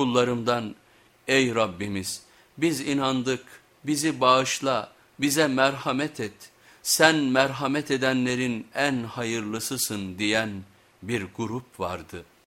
kullarımdan ey Rabbimiz biz inandık bizi bağışla bize merhamet et sen merhamet edenlerin en hayırlısısın diyen bir grup vardı.''